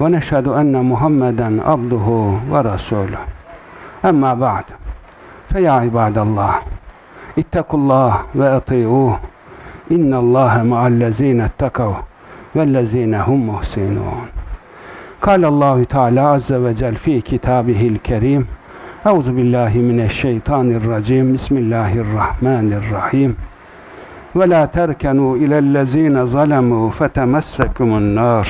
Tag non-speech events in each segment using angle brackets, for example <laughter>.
leh ve neşhedü enne Muhammeden abduhu ve rasuluhu. Emma ba'd. Fe ya ibadallah. İttakullah ve ati'uh. İnnallâhe ma'allezîne ettekav vellezîne hum muhsinûn. قال الله تعالى عز وجل في كتابه الكريم أعوذ بالله من الشيطان الرجيم بسم الله الرحمن الرحيم ولا تركنوا إلى الذين ظلموا فتمسكم النار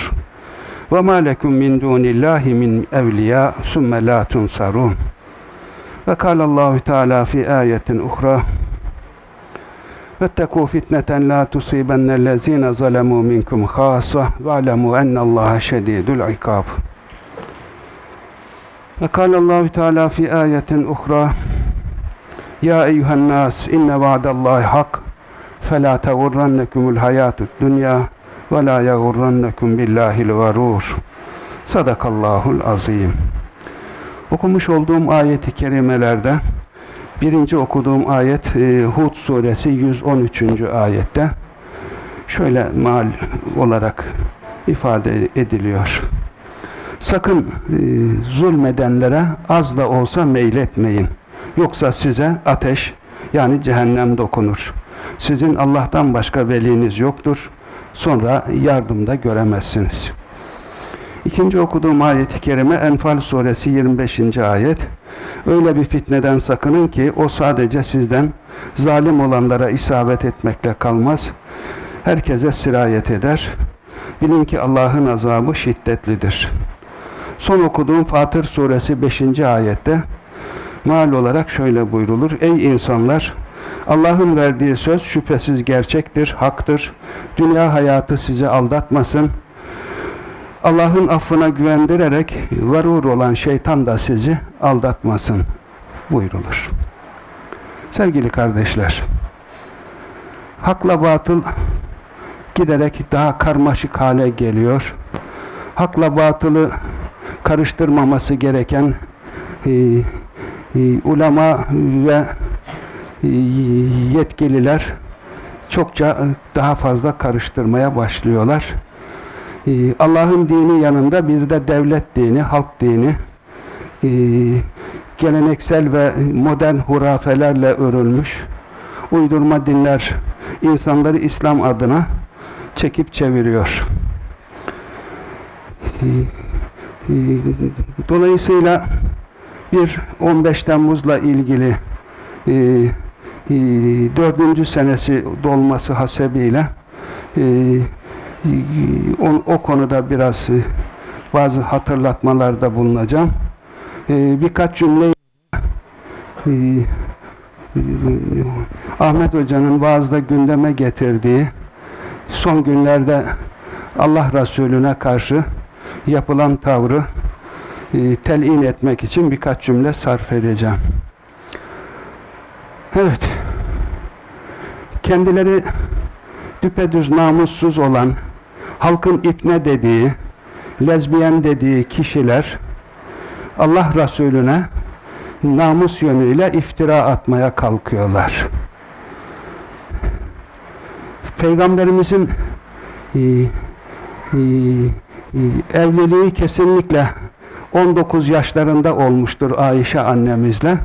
وما لكم من دون الله من أولياء ثم لا تنصرون وقال الله تعالى في آية أخرى واتقوا فتنة لا تصيبن الذين ظلموا منكم خاصة واعلموا أن الله شديد العقاب وقال الله تعالى في آية أخرى يا أيها الناس إن وعد الله حق فلا تغرنكم الحياة الدنيا ve la yagurrannekum billahil garur. Sadakallahul azim. Okumuş olduğum ayeti kerimelerde birinci okuduğum ayet e, Hud suresi 113. ayette şöyle mal olarak ifade ediliyor. Sakın e, zulmedenlere az da olsa meyletmeyin. Yoksa size ateş yani cehennem dokunur. Sizin Allah'tan başka veliniz yoktur. Sonra yardımda göremezsiniz. İkinci okuduğum ayet-i kerime Enfal suresi 25. ayet. Öyle bir fitneden sakının ki o sadece sizden zalim olanlara isabet etmekle kalmaz. Herkese sirayet eder. Bilin ki Allah'ın azabı şiddetlidir. Son okuduğum Fatır suresi 5. ayette mal olarak şöyle buyrulur. Ey insanlar! Allah'ın verdiği söz şüphesiz gerçektir, haktır. Dünya hayatı sizi aldatmasın. Allah'ın affına güvendirerek varur olan şeytan da sizi aldatmasın buyrulur. Sevgili kardeşler, hakla batıl giderek daha karmaşık hale geliyor. Hakla batılı karıştırmaması gereken e, e, ulema ve yetkililer çokça daha fazla karıştırmaya başlıyorlar. Ee, Allah'ın dini yanında bir de devlet dini, halk dini, ee, geleneksel ve modern hurafelerle örülmüş uydurma dinler insanları İslam adına çekip çeviriyor. Dolayısıyla bir 15 Temmuz'la ilgili dördüncü senesi dolması hasebiyle o, o konuda biraz e, bazı hatırlatmalarda bulunacağım. E, birkaç cümle e, Ahmet Hoca'nın vaazda gündeme getirdiği son günlerde Allah Resulüne karşı yapılan tavrı telin etmek için birkaç cümle sarf edeceğim. Evet. Kendileri düpedüz namussuz olan halkın ipne dediği, lezbiyen dediği kişiler Allah Resulüne namus yönüyle iftira atmaya kalkıyorlar. Peygamberimizin e, e, e, evliliği kesinlikle 19 yaşlarında olmuştur Ayşe annemizle.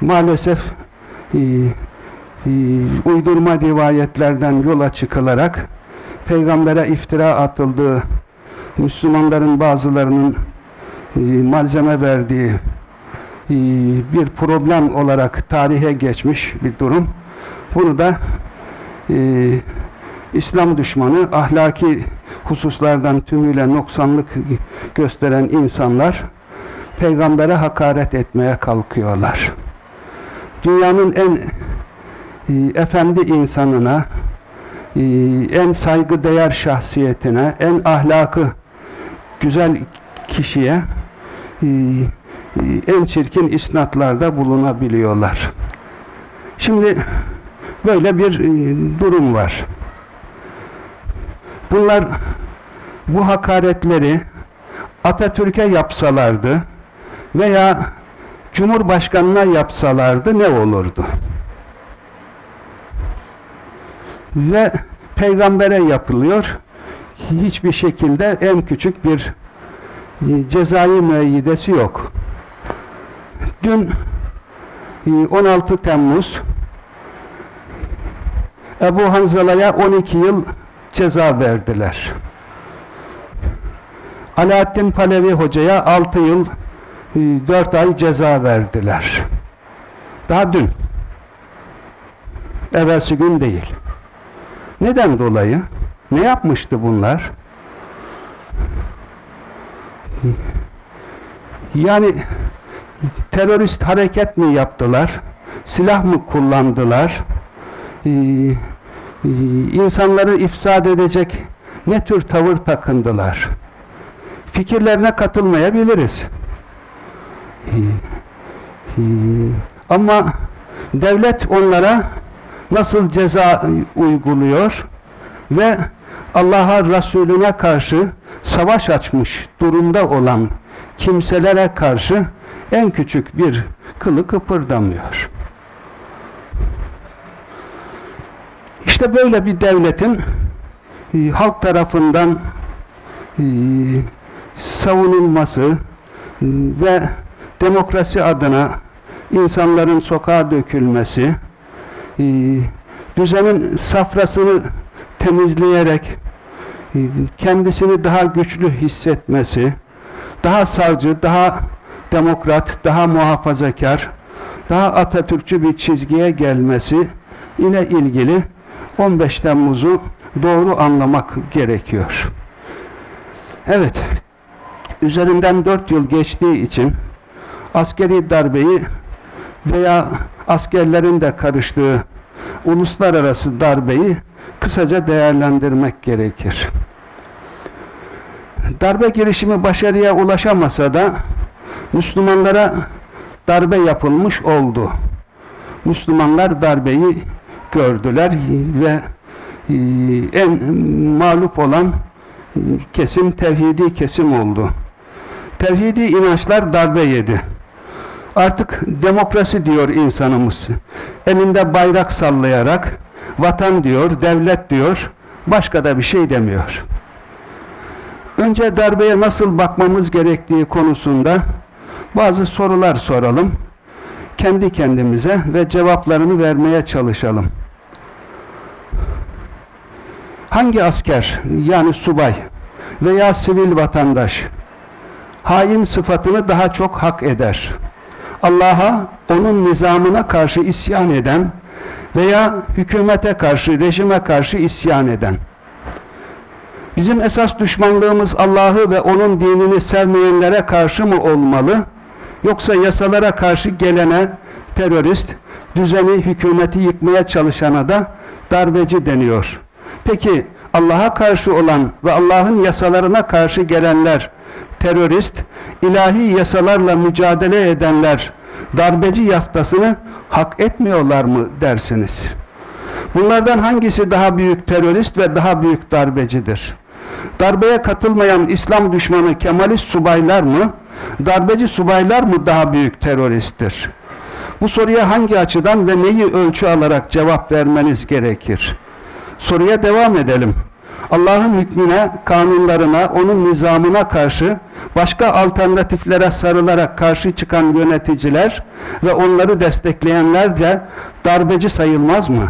Maalesef e, uydurma rivayetlerden yola çıkılarak peygambere iftira atıldığı, Müslümanların bazılarının e, malzeme verdiği e, bir problem olarak tarihe geçmiş bir durum. Bunu da e, İslam düşmanı, ahlaki hususlardan tümüyle noksanlık gösteren insanlar peygambere hakaret etmeye kalkıyorlar. Dünyanın en e, efendi insanına, e, en saygıdeğer şahsiyetine, en ahlakı güzel kişiye e, en çirkin isnatlarda bulunabiliyorlar. Şimdi böyle bir durum var. Bunlar bu hakaretleri Atatürk'e yapsalardı veya Cumhurbaşkanına yapsalardı ne olurdu? Ve peygambere yapılıyor. Hiçbir şekilde en küçük bir e, cezai müeyyidesi yok. Dün 16 e, Temmuz Ebu Hanzala'ya 12 yıl ceza verdiler. Alaaddin Palevi Hoca'ya 6 yıl 4 ay ceza verdiler. Daha dün. Evvelsi gün değil. Neden dolayı? Ne yapmıştı bunlar? Yani terörist hareket mi yaptılar? Silah mı kullandılar? Ee, e, insanları ifsad edecek ne tür tavır takındılar? Fikirlerine katılmayabiliriz. Ama devlet onlara nasıl ceza uyguluyor ve Allah'a Resulüne karşı savaş açmış durumda olan kimselere karşı en küçük bir kılı kıpırdamıyor. İşte böyle bir devletin e, halk tarafından e, savunulması ve demokrasi adına insanların sokağa dökülmesi, e, düzenin safrasını temizleyerek e, kendisini daha güçlü hissetmesi, daha savcı, daha demokrat, daha muhafazakar, daha Atatürkçü bir çizgiye gelmesi ile ilgili 15 Temmuz'u doğru anlamak gerekiyor. Evet, üzerinden 4 yıl geçtiği için askeri darbeyi veya askerlerin de karıştığı uluslararası darbeyi kısaca değerlendirmek gerekir. Darbe girişimi başarıya ulaşamasa da Müslümanlara darbe yapılmış oldu. Müslümanlar darbeyi gördüler ve e, en mağlup olan kesim tevhidi kesim oldu. Tevhidi inançlar darbe yedi. Artık demokrasi diyor insanımız. Elinde bayrak sallayarak vatan diyor, devlet diyor, başka da bir şey demiyor. Önce darbeye nasıl bakmamız gerektiği konusunda bazı sorular soralım. Kendi kendimize ve cevaplarını vermeye çalışalım. Hangi asker yani subay veya sivil vatandaş hain sıfatını daha çok hak eder? Allah'a, onun nizamına karşı isyan eden veya hükümete karşı, rejime karşı isyan eden. Bizim esas düşmanlığımız Allah'ı ve onun dinini sevmeyenlere karşı mı olmalı? Yoksa yasalara karşı gelene terörist, düzeni, hükümeti yıkmaya çalışana da darbeci deniyor. Peki Allah'a karşı olan ve Allah'ın yasalarına karşı gelenler terörist, ilahi yasalarla mücadele edenler darbeci yaftasını hak etmiyorlar mı dersiniz? Bunlardan hangisi daha büyük terörist ve daha büyük darbecidir? Darbeye katılmayan İslam düşmanı Kemalist subaylar mı, darbeci subaylar mı daha büyük teröristtir? Bu soruya hangi açıdan ve neyi ölçü alarak cevap vermeniz gerekir? Soruya devam edelim. Allah'ın hükmüne, kanunlarına, onun nizamına karşı başka alternatiflere sarılarak karşı çıkan yöneticiler ve onları destekleyenler de darbeci sayılmaz mı?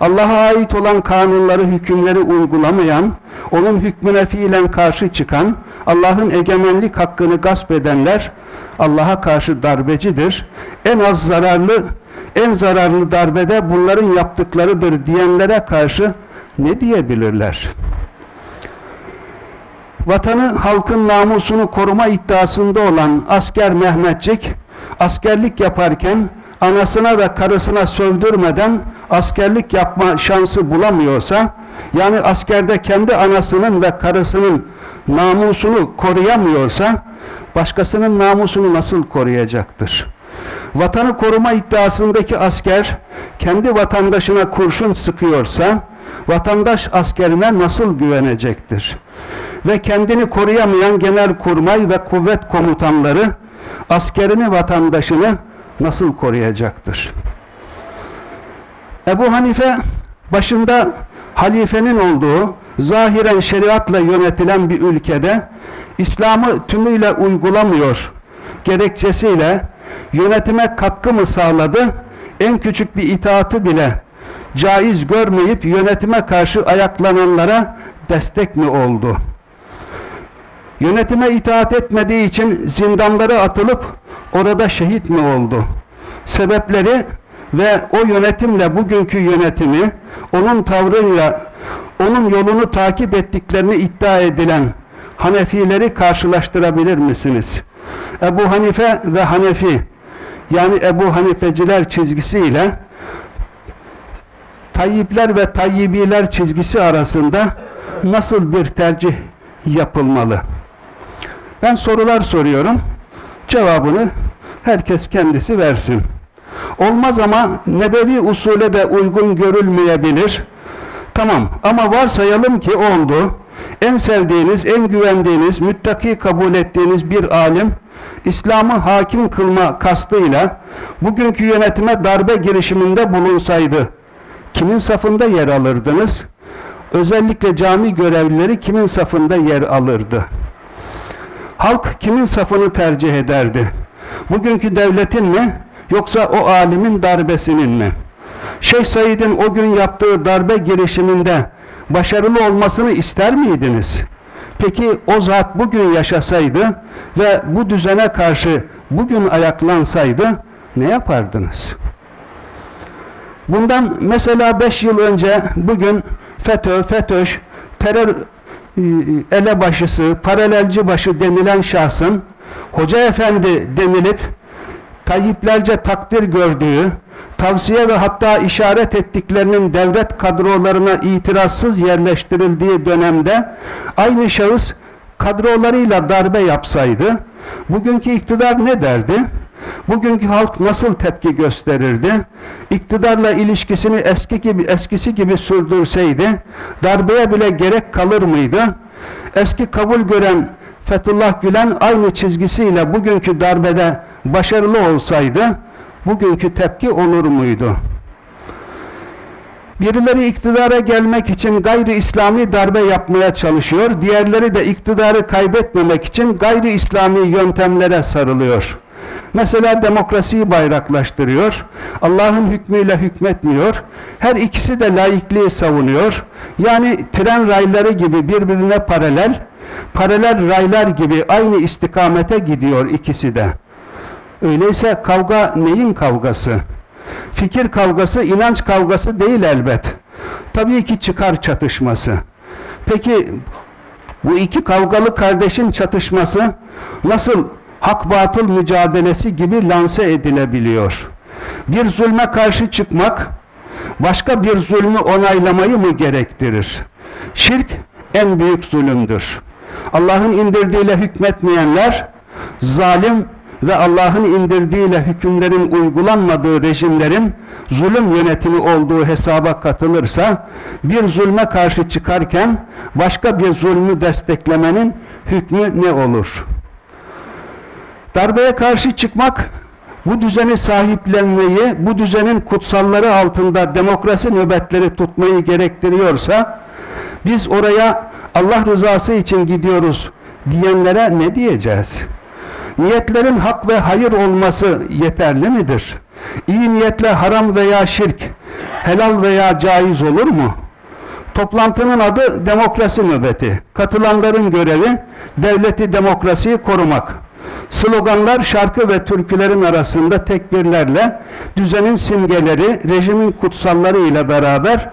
Allah'a ait olan kanunları, hükümleri uygulamayan, onun hükmüne fiilen karşı çıkan, Allah'ın egemenlik hakkını gasp edenler Allah'a karşı darbecidir. En az zararlı, en zararlı darbede bunların yaptıklarıdır diyenlere karşı ne diyebilirler? Vatanı, halkın namusunu koruma iddiasında olan asker Mehmetçik, askerlik yaparken anasına ve karısına sövdürmeden askerlik yapma şansı bulamıyorsa, yani askerde kendi anasının ve karısının namusunu koruyamıyorsa başkasının namusunu nasıl koruyacaktır? Vatanı koruma iddiasındaki asker kendi vatandaşına kurşun sıkıyorsa vatandaş askerine nasıl güvenecektir? Ve kendini koruyamayan genelkurmay ve kuvvet komutanları askerini vatandaşını nasıl koruyacaktır? Ebu Hanife başında halifenin olduğu zahiren şeriatla yönetilen bir ülkede İslam'ı tümüyle uygulamıyor gerekçesiyle yönetime katkı mı sağladı? En küçük bir itaatı bile caiz görmeyip yönetime karşı ayaklananlara destek mi oldu? Yönetime itaat etmediği için zindanlara atılıp orada şehit mi oldu? Sebepleri ve o yönetimle bugünkü yönetimi onun tavrıyla onun yolunu takip ettiklerini iddia edilen Hanefileri karşılaştırabilir misiniz? Ebu Hanife ve Hanefi yani Ebu Hanifeciler çizgisiyle Tayyipler ve Tayyibiler çizgisi arasında nasıl bir tercih yapılmalı? Ben sorular soruyorum. Cevabını herkes kendisi versin. Olmaz ama nebevi usule de uygun görülmeyebilir. Tamam ama varsayalım ki oldu. En sevdiğiniz, en güvendiğiniz, müttaki kabul ettiğiniz bir alim İslam'ı hakim kılma kastıyla bugünkü yönetime darbe girişiminde bulunsaydı kimin safında yer alırdınız? Özellikle cami görevlileri kimin safında yer alırdı? Halk kimin safını tercih ederdi? Bugünkü devletin mi yoksa o alimin darbesinin mi? Şeyh Said'in o gün yaptığı darbe girişiminde başarılı olmasını ister miydiniz? Peki o zat bugün yaşasaydı ve bu düzene karşı bugün ayaklansaydı ne yapardınız? Bundan mesela beş yıl önce bugün FETÖ, FETÖş, terör e, elebaşısı, paralelci başı denilen şahsın hoca efendi denilip Tayyiplerce takdir gördüğü, tavsiye ve hatta işaret ettiklerinin devlet kadrolarına itirazsız yerleştirildiği dönemde aynı şahıs kadrolarıyla darbe yapsaydı, bugünkü iktidar ne derdi? Bugünkü halk nasıl tepki gösterirdi? İktidarla ilişkisini eski gibi eskisi gibi sürdürseydi, darbeye bile gerek kalır mıydı? Eski kabul gören Fethullah Gülen aynı çizgisiyle bugünkü darbede başarılı olsaydı bugünkü tepki olur muydu? Birileri iktidara gelmek için gayri İslami darbe yapmaya çalışıyor. Diğerleri de iktidarı kaybetmemek için gayri İslami yöntemlere sarılıyor. Mesela demokrasiyi bayraklaştırıyor. Allah'ın hükmüyle hükmetmiyor. Her ikisi de laikliği savunuyor. Yani tren rayları gibi birbirine paralel, paralel raylar gibi aynı istikamete gidiyor ikisi de. Öyleyse kavga neyin kavgası? Fikir kavgası, inanç kavgası değil elbet. Tabii ki çıkar çatışması. Peki bu iki kavgalı kardeşin çatışması nasıl hak batıl mücadelesi gibi lanse edilebiliyor? Bir zulme karşı çıkmak başka bir zulmü onaylamayı mı gerektirir? Şirk en büyük zulümdür. Allah'ın indirdiğiyle hükmetmeyenler zalim ve Allah'ın indirdiğiyle hükümlerin uygulanmadığı rejimlerin zulüm yönetimi olduğu hesaba katılırsa bir zulme karşı çıkarken başka bir zulmü desteklemenin hükmü ne olur? Darbeye karşı çıkmak bu düzeni sahiplenmeyi, bu düzenin kutsalları altında demokrasi nöbetleri tutmayı gerektiriyorsa biz oraya Allah rızası için gidiyoruz diyenlere ne diyeceğiz? Niyetlerin hak ve hayır olması yeterli midir? İyi niyetle haram veya şirk, helal veya caiz olur mu? Toplantının adı demokrasi nöbeti. Katılanların görevi devleti demokrasiyi korumak. Sloganlar şarkı ve türkülerin arasında tekbirlerle düzenin simgeleri, rejimin kutsalları ile beraber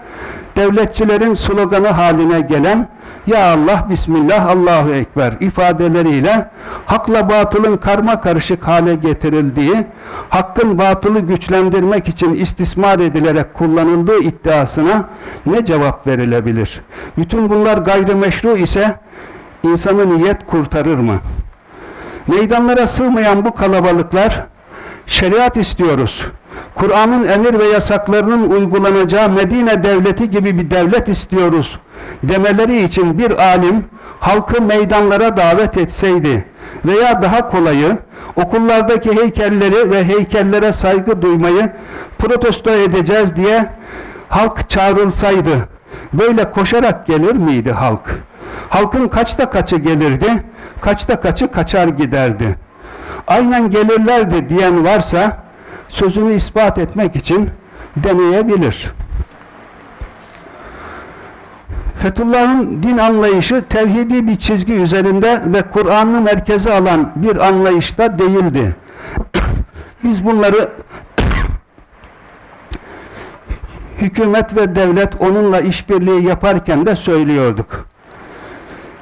devletçilerin sloganı haline gelen Ya Allah, Bismillah, Allahu Ekber ifadeleriyle hakla batılın karma karışık hale getirildiği, hakkın batılı güçlendirmek için istismar edilerek kullanıldığı iddiasına ne cevap verilebilir? Bütün bunlar gayrimeşru ise insanı niyet kurtarır mı? Meydanlara sığmayan bu kalabalıklar şeriat istiyoruz. Kur'an'ın emir ve yasaklarının uygulanacağı Medine devleti gibi bir devlet istiyoruz demeleri için bir alim halkı meydanlara davet etseydi veya daha kolayı okullardaki heykelleri ve heykellere saygı duymayı protesto edeceğiz diye halk çağrılsaydı böyle koşarak gelir miydi halk? Halkın kaçta kaçı gelirdi, kaçta kaçı kaçar giderdi. Aynen gelirlerdi diyen varsa sözünü ispat etmek için deneyebilir. Fethullah'ın din anlayışı tevhidi bir çizgi üzerinde ve Kur'an'ı merkeze alan bir anlayışta değildi. <coughs> Biz bunları <coughs> hükümet ve devlet onunla işbirliği yaparken de söylüyorduk.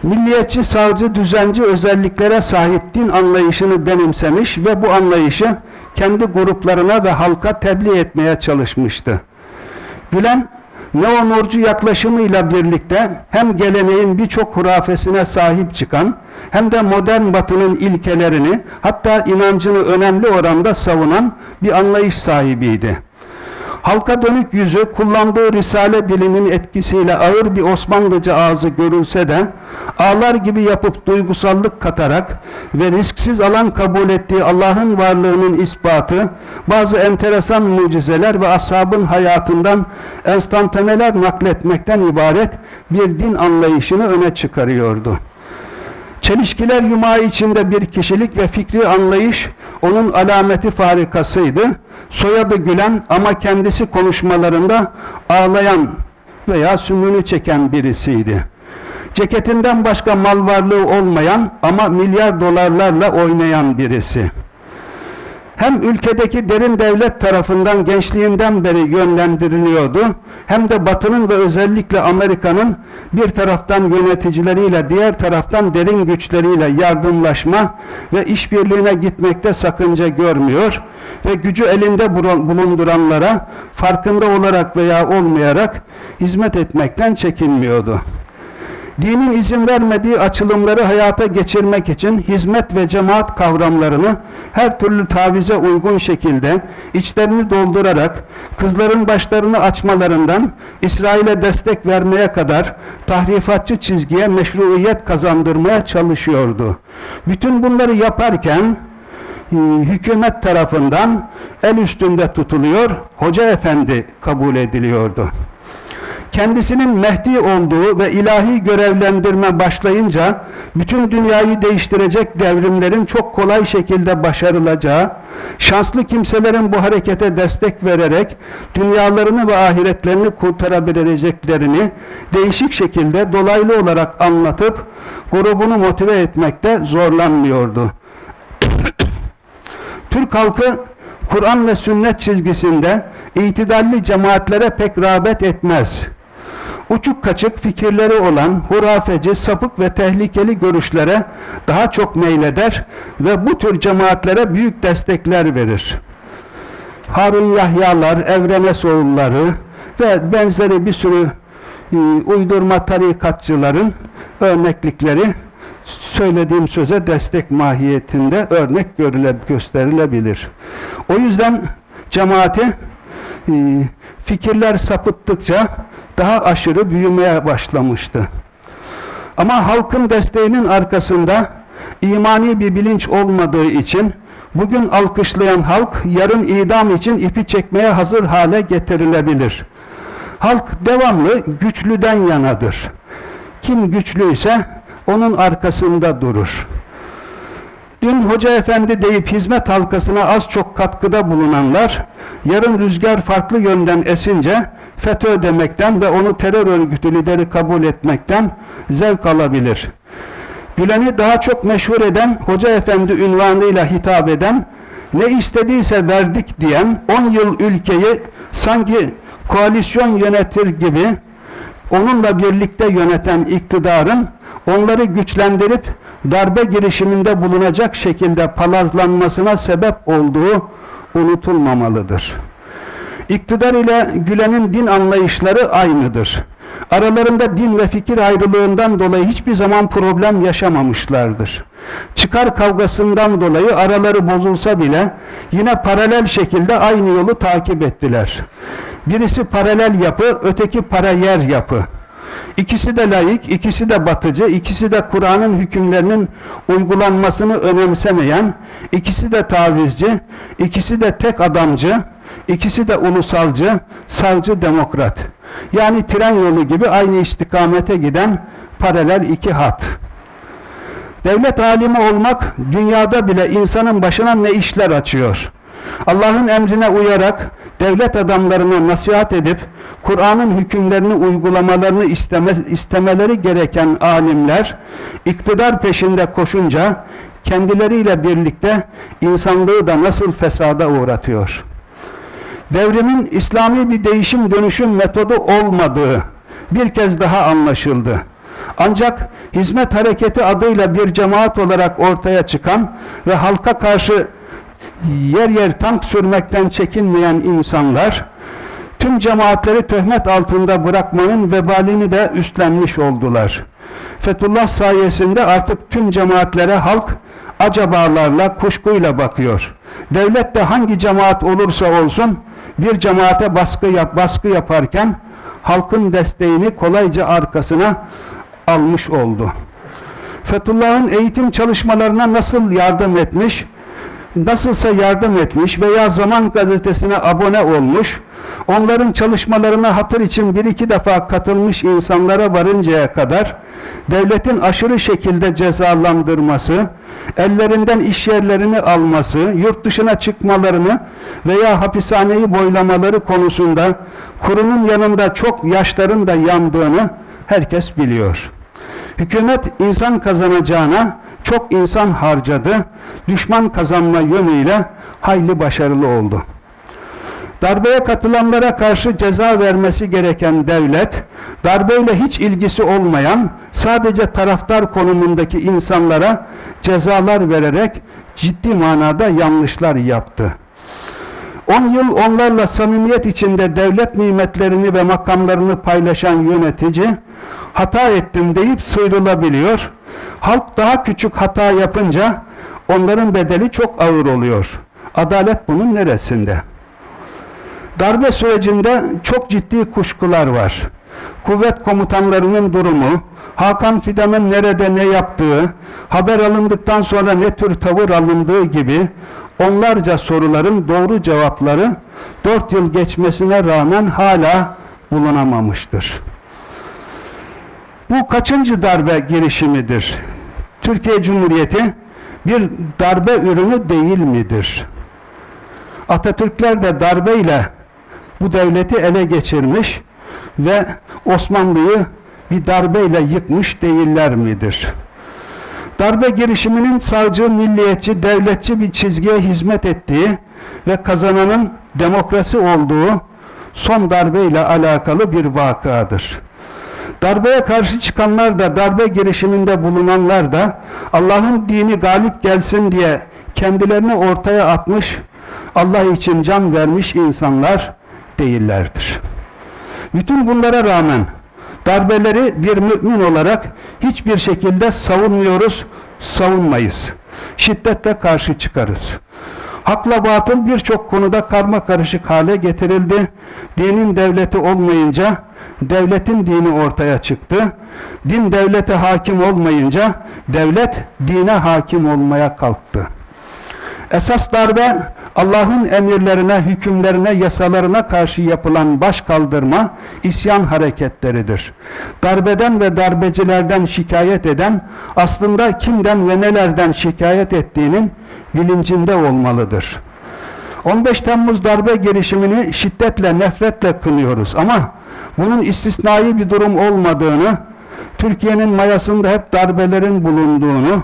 Milliyetçi, sağcı, düzenci özelliklere sahip din anlayışını benimsemiş ve bu anlayışı kendi gruplarına ve halka tebliğ etmeye çalışmıştı. Gülen neonurcu yaklaşımıyla birlikte hem geleneğin birçok hurafesine sahip çıkan hem de modern batının ilkelerini hatta inancını önemli oranda savunan bir anlayış sahibiydi halka dönük yüzü kullandığı risale dilinin etkisiyle ağır bir Osmanlıca ağzı görülse de ağlar gibi yapıp duygusallık katarak ve risksiz alan kabul ettiği Allah'ın varlığının ispatı bazı enteresan mucizeler ve ashabın hayatından enstantaneler nakletmekten ibaret bir din anlayışını öne çıkarıyordu. Çelişkiler yumağı içinde bir kişilik ve fikri anlayış onun alameti farikasıydı. Soyadı gülen ama kendisi konuşmalarında ağlayan veya sümünü çeken birisiydi. Ceketinden başka mal varlığı olmayan ama milyar dolarlarla oynayan birisi hem ülkedeki derin devlet tarafından gençliğinden beri yönlendiriliyordu hem de Batı'nın ve özellikle Amerika'nın bir taraftan yöneticileriyle diğer taraftan derin güçleriyle yardımlaşma ve işbirliğine gitmekte sakınca görmüyor ve gücü elinde bulunduranlara farkında olarak veya olmayarak hizmet etmekten çekinmiyordu dinin izin vermediği açılımları hayata geçirmek için hizmet ve cemaat kavramlarını her türlü tavize uygun şekilde içlerini doldurarak kızların başlarını açmalarından İsrail'e destek vermeye kadar tahrifatçı çizgiye meşruiyet kazandırmaya çalışıyordu. Bütün bunları yaparken e, hükümet tarafından el üstünde tutuluyor, hoca efendi kabul ediliyordu kendisinin Mehdi olduğu ve ilahi görevlendirme başlayınca bütün dünyayı değiştirecek devrimlerin çok kolay şekilde başarılacağı, şanslı kimselerin bu harekete destek vererek dünyalarını ve ahiretlerini kurtarabileceklerini değişik şekilde dolaylı olarak anlatıp grubunu motive etmekte zorlanmıyordu. <coughs> Türk halkı Kur'an ve sünnet çizgisinde itidalli cemaatlere pek rağbet etmez uçuk kaçık fikirleri olan hurafeci, sapık ve tehlikeli görüşlere daha çok meyleder ve bu tür cemaatlere büyük destekler verir. Harun Yahyalar, Evrene Soğulları ve benzeri bir sürü e, uydurma tarikatçıların örneklikleri söylediğim söze destek mahiyetinde örnek görüle, gösterilebilir. O yüzden cemaati e, fikirler sapıttıkça daha aşırı büyümeye başlamıştı. Ama halkın desteğinin arkasında imani bir bilinç olmadığı için bugün alkışlayan halk yarın idam için ipi çekmeye hazır hale getirilebilir. Halk devamlı güçlüden yanadır. Kim güçlüyse onun arkasında durur. Dün hoca efendi deyip hizmet halkasına az çok katkıda bulunanlar, yarın rüzgar farklı yönden esince FETÖ demekten ve onu terör örgütü lideri kabul etmekten zevk alabilir. Gülen'i daha çok meşhur eden, hoca efendi ünvanıyla hitap eden, ne istediyse verdik diyen, 10 yıl ülkeyi sanki koalisyon yönetir gibi onunla birlikte yöneten iktidarın onları güçlendirip darbe girişiminde bulunacak şekilde palazlanmasına sebep olduğu unutulmamalıdır. İktidar ile Gülen'in din anlayışları aynıdır. aralarında din ve fikir ayrılığından dolayı hiçbir zaman problem yaşamamışlardır. Çıkar kavgasından dolayı araları bozulsa bile yine paralel şekilde aynı yolu takip ettiler. Birisi paralel yapı, öteki parayer yapı. İkisi de layık, ikisi de batıcı, ikisi de Kur'an'ın hükümlerinin uygulanmasını önemsemeyen, ikisi de tavizci, ikisi de tek adamcı, ikisi de ulusalcı, savcı demokrat. Yani tren yolu gibi aynı istikamete giden paralel iki hat. Devlet alimi olmak dünyada bile insanın başına ne işler açıyor. Allah'ın emrine uyarak devlet adamlarına nasihat edip Kur'an'ın hükümlerini uygulamalarını isteme, istemeleri gereken alimler iktidar peşinde koşunca kendileriyle birlikte insanlığı da nasıl fesada uğratıyor. Devrimin İslami bir değişim dönüşüm metodu olmadığı bir kez daha anlaşıldı. Ancak hizmet hareketi adıyla bir cemaat olarak ortaya çıkan ve halka karşı yer yer tank sürmekten çekinmeyen insanlar tüm cemaatleri töhmet altında bırakmanın vebalini de üstlenmiş oldular. Fethullah sayesinde artık tüm cemaatlere halk acabalarla, kuşkuyla bakıyor. Devlet de hangi cemaat olursa olsun bir cemaate baskı, yap, baskı yaparken halkın desteğini kolayca arkasına almış oldu. Fethullah'ın eğitim çalışmalarına nasıl yardım etmiş, nasılsa yardım etmiş veya Zaman Gazetesi'ne abone olmuş, onların çalışmalarına hatır için bir iki defa katılmış insanlara varıncaya kadar devletin aşırı şekilde cezalandırması, ellerinden iş yerlerini alması, yurt dışına çıkmalarını veya hapishaneyi boylamaları konusunda kurunun yanında çok yaşların da yandığını herkes biliyor. Hükümet insan kazanacağına çok insan harcadı, düşman kazanma yönüyle hayli başarılı oldu. Darbeye katılanlara karşı ceza vermesi gereken devlet, darbeyle hiç ilgisi olmayan, sadece taraftar konumundaki insanlara cezalar vererek ciddi manada yanlışlar yaptı. 10 yıl onlarla samimiyet içinde devlet nimetlerini ve makamlarını paylaşan yönetici, hata ettim deyip sıyrılabiliyor. Halk daha küçük hata yapınca onların bedeli çok ağır oluyor. Adalet bunun neresinde? Darbe sürecinde çok ciddi kuşkular var. Kuvvet komutanlarının durumu, Hakan Fidan'ın nerede ne yaptığı, haber alındıktan sonra ne tür tavır alındığı gibi onlarca soruların doğru cevapları dört yıl geçmesine rağmen hala bulunamamıştır. Bu kaçıncı darbe girişimidir? Türkiye Cumhuriyeti bir darbe ürünü değil midir? Atatürkler de darbeyle bu devleti ele geçirmiş ve Osmanlı'yı bir darbeyle yıkmış değiller midir? Darbe girişiminin sağcı, milliyetçi, devletçi bir çizgiye hizmet ettiği ve kazananın demokrasi olduğu son darbeyle alakalı bir vakadır. Darbeye karşı çıkanlar da, darbe girişiminde bulunanlar da Allah'ın dini galip gelsin diye kendilerini ortaya atmış, Allah için can vermiş insanlar değillerdir. Bütün bunlara rağmen darbeleri bir mümin olarak hiçbir şekilde savunmuyoruz, savunmayız. Şiddetle karşı çıkarız. Hakla batıl birçok konuda karma karışık hale getirildi. Dinin devleti olmayınca devletin dini ortaya çıktı. Din devlete hakim olmayınca devlet dine hakim olmaya kalktı. Esas darbe Allah'ın emirlerine, hükümlerine, yasalarına karşı yapılan baş kaldırma, isyan hareketleridir. Darbeden ve darbecilerden şikayet eden, aslında kimden ve nelerden şikayet ettiğinin bilincinde olmalıdır. 15 Temmuz darbe girişimini şiddetle, nefretle kınıyoruz ama bunun istisnai bir durum olmadığını, Türkiye'nin mayasında hep darbelerin bulunduğunu,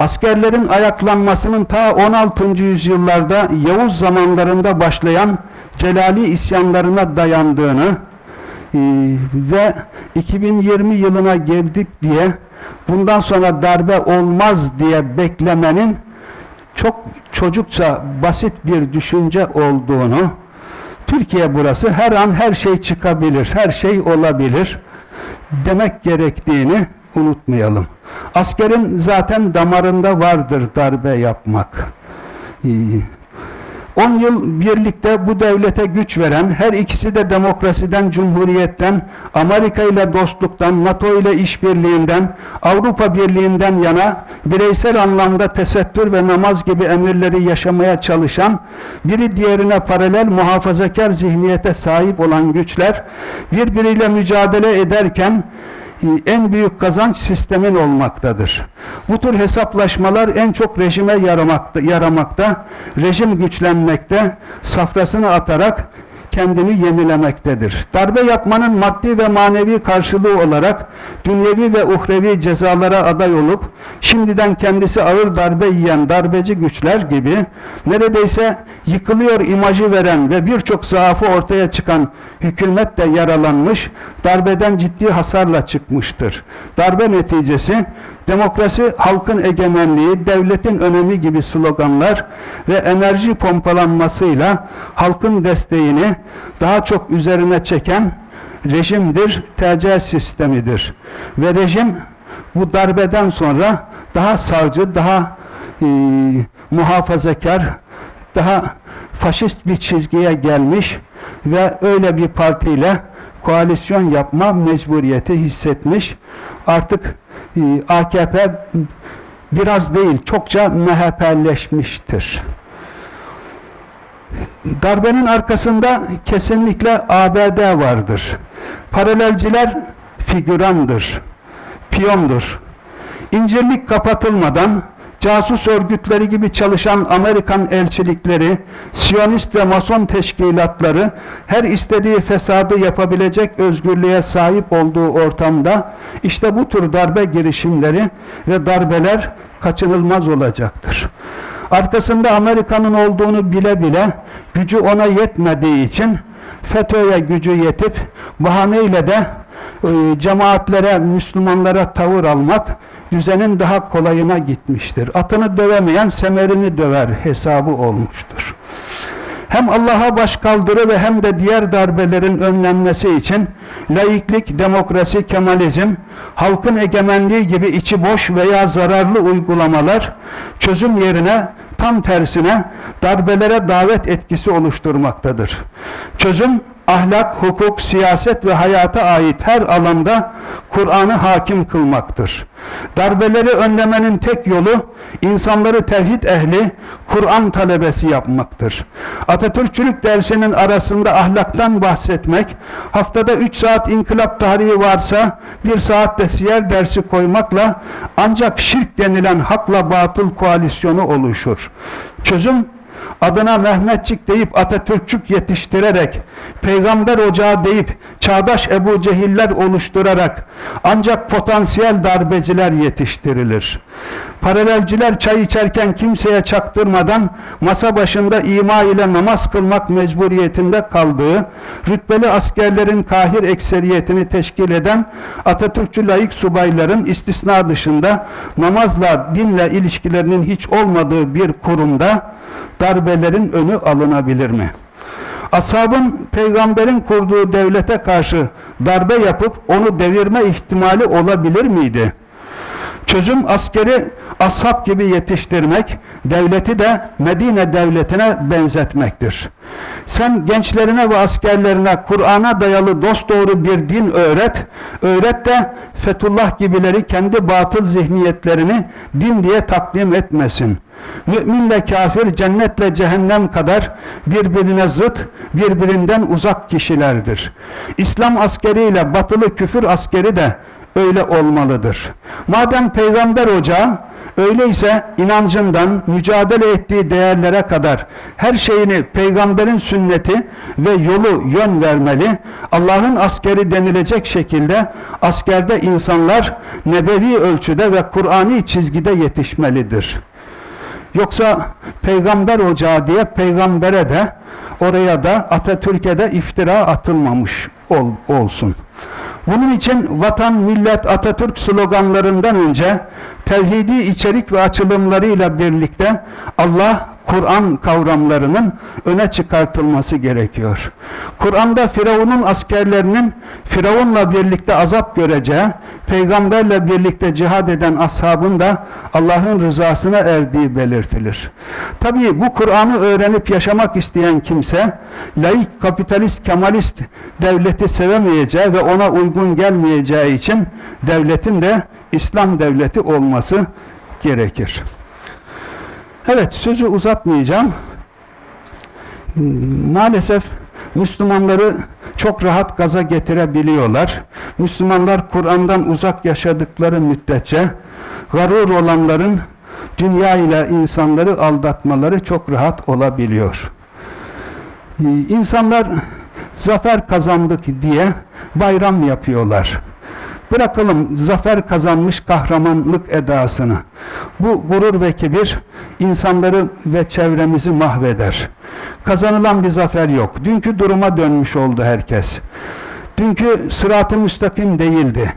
askerlerin ayaklanmasının ta 16. yüzyıllarda Yavuz zamanlarında başlayan Celali isyanlarına dayandığını e, ve 2020 yılına geldik diye bundan sonra darbe olmaz diye beklemenin çok çocukça basit bir düşünce olduğunu Türkiye burası her an her şey çıkabilir, her şey olabilir demek gerektiğini unutmayalım. Askerin zaten damarında vardır darbe yapmak. 10 yıl birlikte bu devlete güç veren, her ikisi de demokrasiden, cumhuriyetten, Amerika ile dostluktan, NATO ile işbirliğinden, Avrupa Birliği'nden yana bireysel anlamda tesettür ve namaz gibi emirleri yaşamaya çalışan, biri diğerine paralel muhafazakar zihniyete sahip olan güçler, birbiriyle mücadele ederken, en büyük kazanç sistemin olmaktadır. Bu tür hesaplaşmalar en çok rejime yaramakta, yaramakta rejim güçlenmekte, safrasını atarak kendini yenilemektedir. Darbe yapmanın maddi ve manevi karşılığı olarak dünyevi ve uhrevi cezalara aday olup şimdiden kendisi ağır darbe yiyen darbeci güçler gibi neredeyse yıkılıyor imajı veren ve birçok zaafı ortaya çıkan hükümet de yaralanmış, darbeden ciddi hasarla çıkmıştır. Darbe neticesi demokrasi, halkın egemenliği, devletin önemi gibi sloganlar ve enerji pompalanmasıyla halkın desteğini daha çok üzerine çeken rejimdir, TC sistemidir. Ve rejim bu darbeden sonra daha savcı, daha e, muhafazakar, daha faşist bir çizgiye gelmiş ve öyle bir partiyle koalisyon yapma mecburiyeti hissetmiş. Artık AKP biraz değil, çokça MHP'leşmiştir. Darbenin arkasında kesinlikle ABD vardır. Paralelciler figürandır, piyondur. İncirlik kapatılmadan casus örgütleri gibi çalışan Amerikan elçilikleri, Siyonist ve Mason teşkilatları her istediği fesadı yapabilecek özgürlüğe sahip olduğu ortamda işte bu tür darbe girişimleri ve darbeler kaçınılmaz olacaktır. Arkasında Amerika'nın olduğunu bile bile gücü ona yetmediği için FETÖ'ye gücü yetip bahaneyle de cemaatlere, Müslümanlara tavır almak düzenin daha kolayına gitmiştir. Atını dövemeyen semerini döver hesabı olmuştur. Hem Allah'a baş kaldırı ve hem de diğer darbelerin önlenmesi için laiklik, demokrasi, kemalizm, halkın egemenliği gibi içi boş veya zararlı uygulamalar çözüm yerine tam tersine darbelere davet etkisi oluşturmaktadır. Çözüm ahlak, hukuk, siyaset ve hayata ait her alanda Kur'an'ı hakim kılmaktır. Darbeleri önlemenin tek yolu insanları tevhid ehli, Kur'an talebesi yapmaktır. Atatürkçülük dersinin arasında ahlaktan bahsetmek, haftada 3 saat inkılap tarihi varsa bir saat de siyer dersi koymakla ancak şirk denilen hakla batıl koalisyonu oluşur. Çözüm adına Mehmetçik deyip Atatürkçük yetiştirerek, peygamber ocağı deyip çağdaş Ebu Cehiller oluşturarak ancak potansiyel darbeciler yetiştirilir. Paralelciler çay içerken kimseye çaktırmadan masa başında ima ile namaz kılmak mecburiyetinde kaldığı, rütbeli askerlerin kahir ekseriyetini teşkil eden Atatürkçü layık subayların istisna dışında namazla, dinle ilişkilerinin hiç olmadığı bir kurumda darbelerin önü alınabilir mi? Ashabın peygamberin kurduğu devlete karşı darbe yapıp onu devirme ihtimali olabilir miydi? Çözüm askeri ashab gibi yetiştirmek, devleti de Medine devletine benzetmektir. Sen gençlerine ve askerlerine Kur'an'a dayalı dosdoğru bir din öğret, öğret de Fethullah gibileri kendi batıl zihniyetlerini din diye takdim etmesin. Müminle kafir cennetle cehennem kadar birbirine zıt, birbirinden uzak kişilerdir. İslam askeriyle batılı küfür askeri de öyle olmalıdır. Madem peygamber ocağı öyleyse inancından mücadele ettiği değerlere kadar her şeyini peygamberin sünneti ve yolu yön vermeli. Allah'ın askeri denilecek şekilde askerde insanlar nebevi ölçüde ve Kur'ani çizgide yetişmelidir. Yoksa peygamber ocağı diye peygambere de oraya da Atatürk'e de iftira atılmamış ol, olsun. Bunun için vatan, millet, Atatürk sloganlarından önce tevhidi içerik ve açılımlarıyla birlikte Allah, Kur'an kavramlarının öne çıkartılması gerekiyor. Kur'an'da Firavun'un askerlerinin Firavun'la birlikte azap göreceği, peygamberle birlikte cihad eden ashabın da Allah'ın rızasına erdiği belirtilir. Tabii bu Kur'an'ı öğrenip yaşamak isteyen kimse laik, kapitalist, kemalist devleti sevemeyeceği ve ona uygun gelmeyeceği için devletin de İslam devleti olması gerekir. Evet, sözü uzatmayacağım. Maalesef Müslümanları çok rahat gaza getirebiliyorlar. Müslümanlar Kur'an'dan uzak yaşadıkları müddetçe garur olanların dünya ile insanları aldatmaları çok rahat olabiliyor. İnsanlar zafer kazandık diye bayram yapıyorlar. Bırakalım zafer kazanmış kahramanlık edasını. Bu gurur ve kibir insanları ve çevremizi mahveder. Kazanılan bir zafer yok. Dünkü duruma dönmüş oldu herkes. Dünkü sırat-ı müstakim değildi.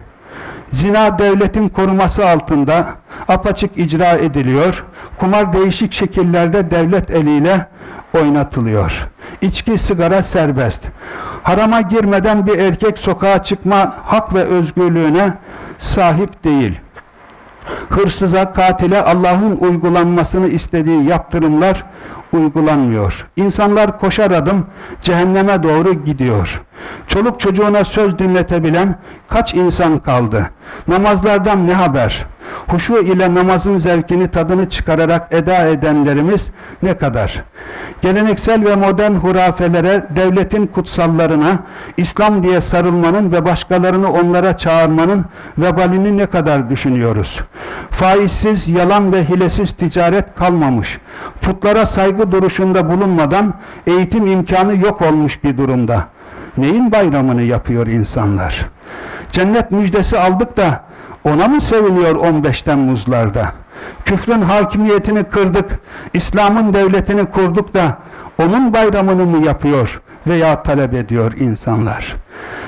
Zina devletin koruması altında apaçık icra ediliyor. Kumar değişik şekillerde devlet eliyle oynatılıyor. İçki, sigara serbest. Harama girmeden bir erkek sokağa çıkma hak ve özgürlüğüne sahip değil. Hırsıza, katile Allah'ın uygulanmasını istediği yaptırımlar uygulanmıyor. İnsanlar koşar adım cehenneme doğru gidiyor. Çoluk çocuğuna söz dinletebilen kaç insan kaldı? Namazlardan ne haber? Huşu ile namazın zevkini tadını çıkararak eda edenlerimiz ne kadar? Geleneksel ve modern hurafelere, devletin kutsallarına, İslam diye sarılmanın ve başkalarını onlara çağırmanın vebalini ne kadar düşünüyoruz? Faizsiz, yalan ve hilesiz ticaret kalmamış. Putlara saygı duruşunda bulunmadan eğitim imkanı yok olmuş bir durumda. Neyin bayramını yapıyor insanlar? Cennet müjdesi aldık da ona mı seviniyor 15 Temmuzlarda? Küfrün hakimiyetini kırdık, İslam'ın devletini kurduk da onun bayramını mı yapıyor veya talep ediyor insanlar?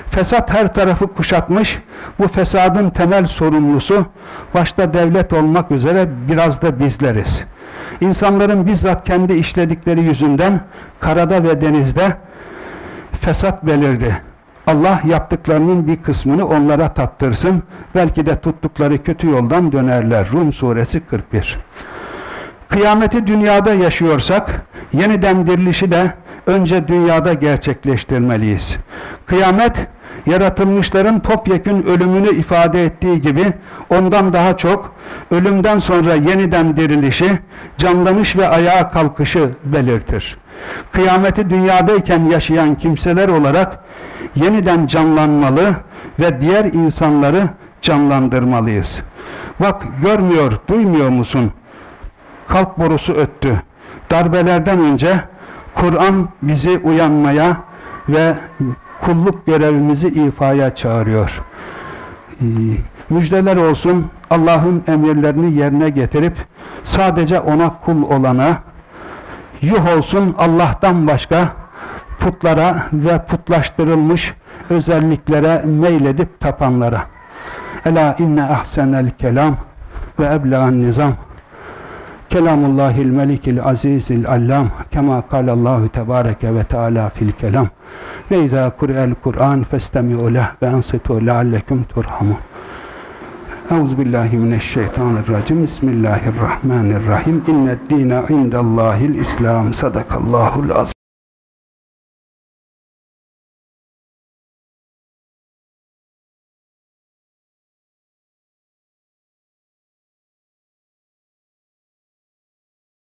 Fesat her tarafı kuşatmış, bu fesadın temel sorumlusu başta devlet olmak üzere biraz da bizleriz. İnsanların bizzat kendi işledikleri yüzünden karada ve denizde fesat belirdi. Allah yaptıklarının bir kısmını onlara tattırsın. Belki de tuttukları kötü yoldan dönerler. Rum suresi 41. Kıyameti dünyada yaşıyorsak, yeniden dirilişi de önce dünyada gerçekleştirmeliyiz. Kıyamet, yaratılmışların topyekün ölümünü ifade ettiği gibi ondan daha çok ölümden sonra yeniden dirilişi, canlanış ve ayağa kalkışı belirtir. Kıyameti dünyadayken yaşayan kimseler olarak yeniden canlanmalı ve diğer insanları canlandırmalıyız. Bak görmüyor, duymuyor musun? Kalk borusu öttü. Darbelerden önce Kur'an bizi uyanmaya ve kulluk görevimizi ifaya çağırıyor. Ee, müjdeler olsun Allah'ın emirlerini yerine getirip sadece ona kul olana yuh olsun Allah'tan başka putlara ve putlaştırılmış özelliklere meyledip tapanlara. Ela inne ahsenel kelam ve eblegan nizam kelamullahil melikil azizil allam kema kalallahu tebareke ve teala fil kelam ve izâ kur'el kur'an festemi'u leh ve ansitu leallekum turhamun Euzu billahi mineşşeytanirracim. Bismillahirrahmanirrahim. İnned dîne indellâhil İslam. Sadakallahul azim.